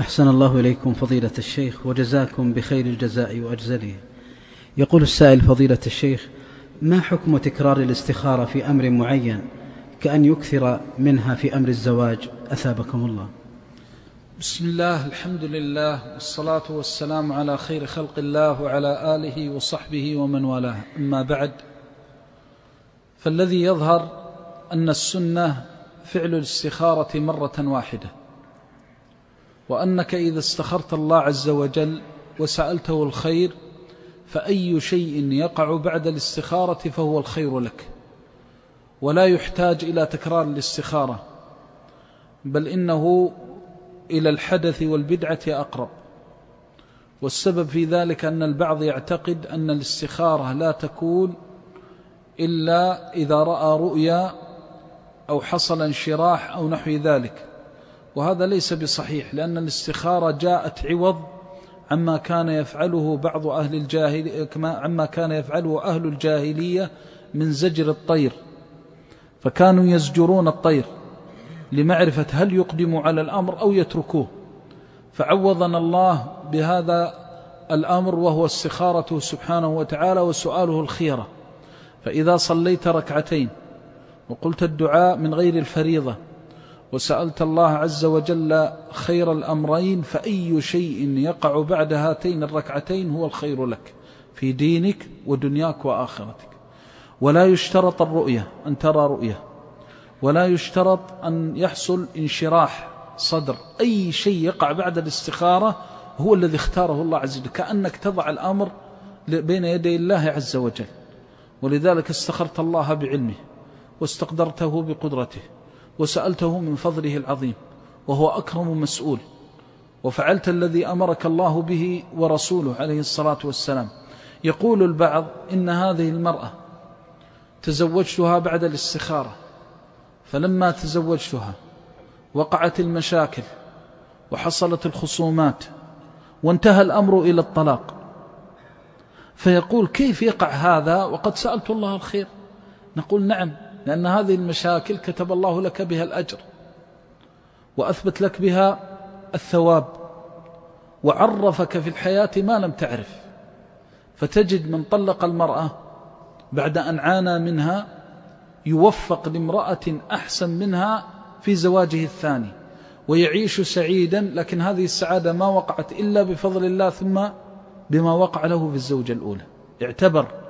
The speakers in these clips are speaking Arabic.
أحسن الله إليكم فضيلة الشيخ وجزاكم بخير الجزاء وأجزله. يقول السائل فضيلة الشيخ ما حكم تكرار الاستخارة في أمر معين كأن يكثر منها في أمر الزواج؟ أثابكم الله. بسم الله الحمد لله والصلاة والسلام على خير خلق الله وعلى آله وصحبه ومن والاه. أما بعد فالذي يظهر أن السنة فعل الاستخارة مرة واحدة. وأنك إذا استخرت الله عز وجل وسألته الخير فأي شيء يقع بعد الاستخارة فهو الخير لك. ولا يحتاج إلى تكرار الاستخارة بل إنه إلى الحدث والبدعة أقرب. والسبب في ذلك أن البعض يعتقد أن الاستخارة لا تكون إلا إذا رأى رؤيا أو حصل انشراح أو نحو ذلك. وهذا ليس بصحيح لأن الاستخارة جاءت عوض عما كان يفعله بعض أهل الجاهل عما كان يفعله أهل الجاهلية من زجر الطير. فكانوا يزجرون الطير لمعرفة هل يقدموا على الأمر أو يتركوه. فعوضنا الله بهذا الأمر وهو استخارته سبحانه وتعالى وسؤاله الخيرة. فإذا صليت ركعتين وقلت الدعاء من غير الفريضة وسألت الله عز وجل خير الأمرين فأي شيء يقع بعد هاتين الركعتين هو الخير لك في دينك ودنياك وآخرتك. ولا يشترط الرؤية أن ترى رؤية. ولا يشترط أن يحصل انشراح صدر. أي شيء يقع بعد الاستخارة هو الذي اختاره الله عز وجل. كأنك تضع الأمر بين يدي الله عز وجل. ولذلك استخرت الله بعلمه واستقدرته بقدرته. وسألته من فضله العظيم وهو أكرم مسؤول. وفعلت الذي أمرك الله به ورسوله عليه الصلاة والسلام. يقول البعض إن هذه المرأة تزوجتها بعد الاستخارة. فلما تزوجتها وقعت المشاكل وحصلت الخصومات وانتهى الأمر إلى الطلاق. فيقول كيف يقع هذا؟ وقد سألت الله الخير. نقول نعم لأن هذه المشاكل كتب الله لك بها الأجر وأثبت لك بها الثواب وعرفك في الحياة ما لم تعرف فتجد من طلق المرأة بعد أن عانى منها يوفق لامرأة أحسن منها في زواجه الثاني ويعيش سعيدا لكن هذه السعادة ما وقعت إلا بفضل الله ثم بما وقع له في الزوجة الأولى اعتبر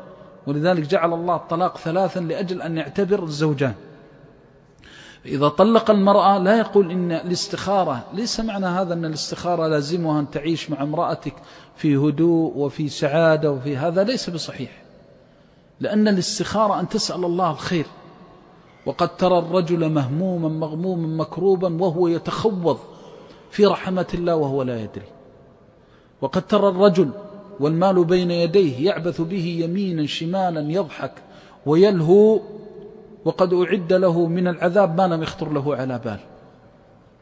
ولذلك جعل الله الطلاق ثلاثا لأجل أن يعتبر الزوجان إذا طلق المرأة لا يقول إن الاستخارة ليس معنى هذا أن الاستخارة لازمها أن تعيش مع امرأتك في هدوء وفي سعادة وفي هذا ليس بصحيح. لأن الاستخارة أن تسأل الله الخير. وقد ترى الرجل مهموما مغموما مكروبا وهو يتخوض في رحمة الله وهو لا يدري. وقد ترى الرجل والمال بين يديه يعبث به يمينا شمالا يضحك ويلهو وقد أعد له من العذاب ما لم يخطر له على بال.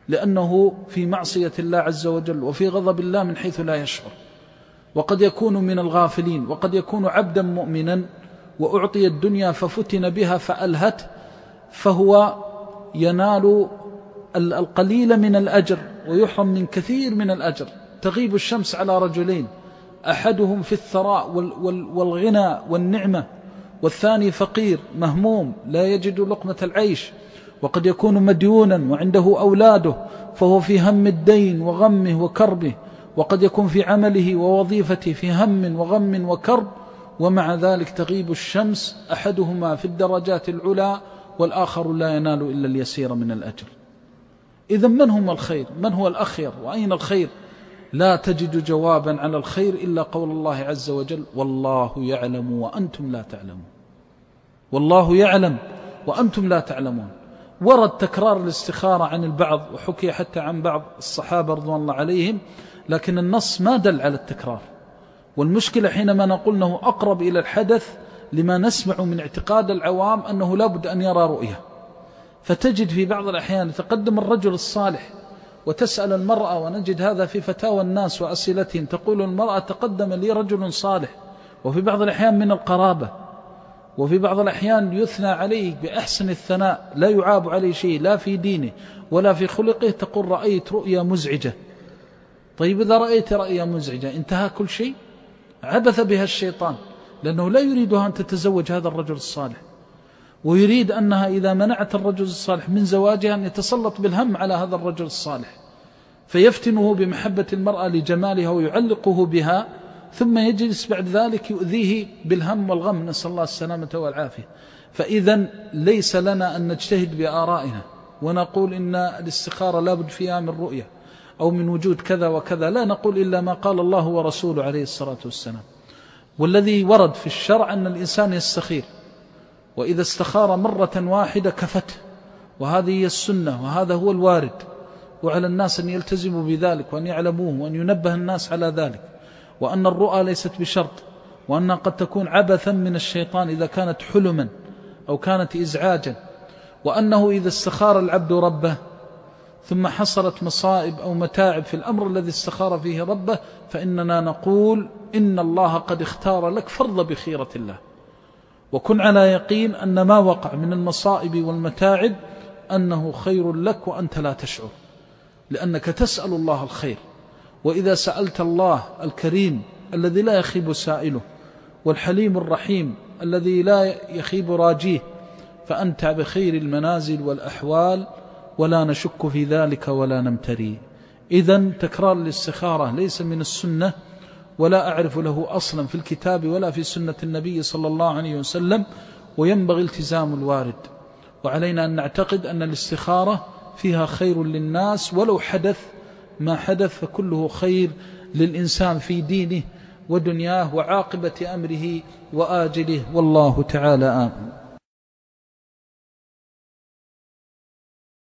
لأنه في معصية الله عز وجل وفي غضب الله من حيث لا يشعر. وقد يكون من الغافلين وقد يكون عبدا مؤمنا وأعطي الدنيا ففتن بها فألهت فهو ينال القليل من الأجر ويحرم من كثير من الأجر. تغيب الشمس على رجلين. أحدهم في الثراء والغنى والنعمة والثاني فقير مهموم لا يجد لقمة العيش وقد يكون مديونا وعنده أولاده فهو في هم الدين وغمه وكربه وقد يكون في عمله ووظيفته في هم وغم وكرب ومع ذلك تغيب الشمس أحدهما في الدرجات العلى والآخر لا ينال إلا اليسير من الأجر. إذا من هم الخير؟ من هو الأخير؟ وأين الخير؟ لا تجد جوابا على الخير إلا قول الله عز وجل والله يعلم وأنتم لا تعلمون. والله يعلم وأنتم لا تعلمون. ورد تكرار الاستخارة عن البعض وحكي حتى عن بعض الصحابة رضوان الله عليهم لكن النص ما دل على التكرار. والمشكلة حينما نقول أنه أقرب إلى الحدث لما نسمع من اعتقاد العوام أنه لابد أن يرى رؤية. فتجد في بعض الأحيان يتقدم الرجل الصالح وتسأل المرأة ونجد هذا في فتاوى الناس وأسئلتهم. تقول المرأة تقدم لي رجل صالح وفي بعض الأحيان من القرابة وفي بعض الأحيان يثنى عليه بأحسن الثناء لا يعاب عليه شيء لا في دينه ولا في خلقه. تقول رأيت رؤيا مزعجة. طيب إذا رأيت رأيا مزعجة انتهى كل شيء؟ عبث بها الشيطان لأنه لا يريدها أن تتزوج هذا الرجل الصالح. ويريد أنها إذا منعت الرجل الصالح من زواجها أن يتسلط بالهم على هذا الرجل الصالح. فيفتنه بمحبة المرأة لجمالها ويعلقه بها ثم يجلس بعد ذلك يؤذيه بالهم والغم. نسأل الله السلامة والعافية. فإذا ليس لنا أن نجتهد بآرائنا ونقول إن الاستخارة لابد فيها من رؤية أو من وجود كذا وكذا. لا نقول إلا ما قال الله ورسوله عليه الصلاة والسلام. والذي ورد في الشرع أن الإنسان يستخير. وإذا استخار مرة واحدة كفته. وهذه هي السنة وهذا هو الوارد. وعلى الناس أن يلتزموا بذلك وأن يعلموه وأن ينبه الناس على ذلك. وأن الرؤى ليست بشرط وأنها قد تكون عبثا من الشيطان إذا كانت حلما أو كانت إزعاجا. وأنه إذا استخار العبد ربه ثم حصلت مصائب أو متاعب في الأمر الذي استخار فيه ربه فإننا نقول إن الله قد اختار لك فرض بخيرة الله. وكن على يقين أن ما وقع من المصائب والمتاعب أنه خير لك وأنت لا تشعر لأنك تسأل الله الخير. وإذا سألت الله الكريم الذي لا يخيب سائله والحليم الرحيم الذي لا يخيب راجيه فأنت بخير المنازل والأحوال ولا نشك في ذلك ولا نمتري. إذا تكرار الاستخارة ليس من السنة ولا أعرف له أصلا في الكتاب ولا في سنة النبي صلى الله عليه وسلم وينبغي التزام الوارد. وعلينا أن نعتقد أن الاستخارة فيها خير للناس ولو حدث ما حدث فكله خير للإنسان في دينه ودنياه وعاقبة أمره وآجله. والله تعالى آمن